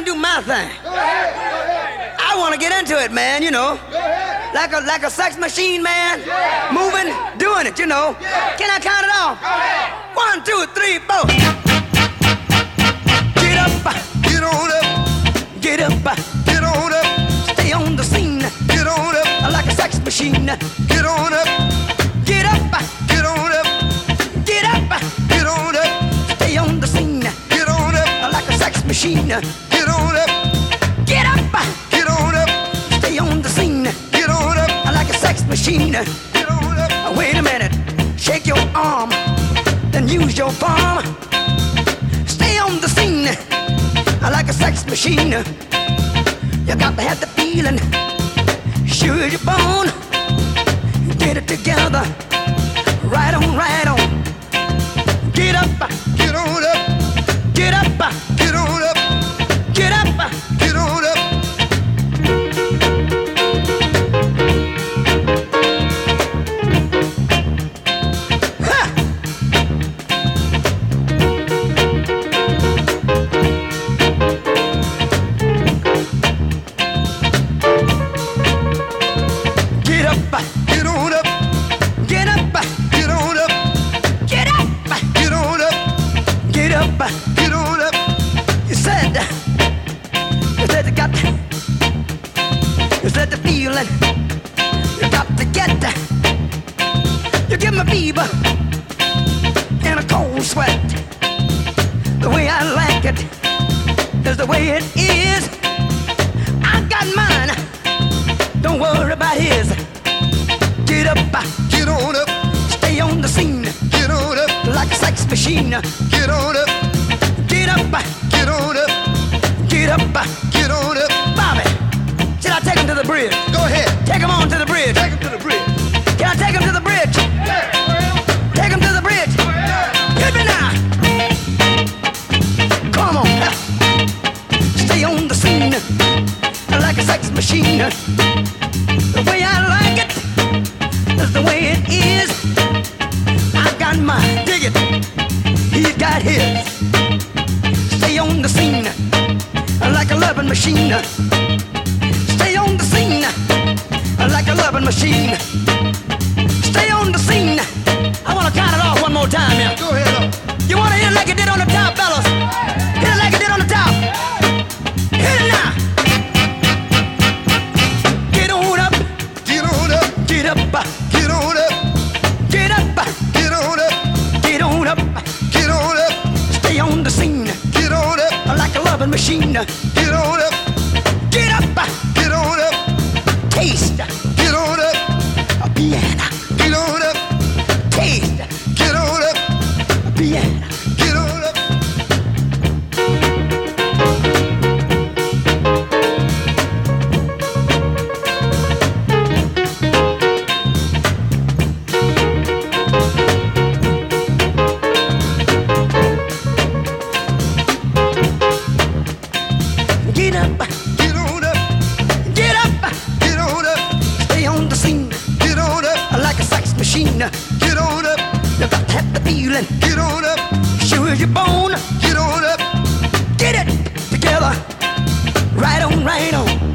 and do my thing. I want to get into it, man, you know. Like a like a sex machine, man. Moving, doing it, you know. Can I count it off? One, two, three, four. Get up, Get on up, get up, get on up, stay on the scene. get on up, Like a sex machine. get on up, Get up, get on up, get up, get on up, stay on the scene. get on up, Like a sex machine. Machine. Wait a minute, shake your arm, then use your palm. Stay on the scene I like a sex machine. You got to have the feeling, as you're. Fever and a cold sweat. The way I like it is the way it is. I got mine, don't worry about his. Get up, uh, Get on up, stay on the scene get on up, like a sex machine. get on The way I like it is the way it is. I got got his. Stay on the scene like a loving machine. Stay on the scene like a loving machine. Loving machine. get on up, Get up, get on up, taste. Get on up, a piano. Machine. get on up, got to have the feeling, get on up, sure as you're born. get on up, Get it together. Right on, right on.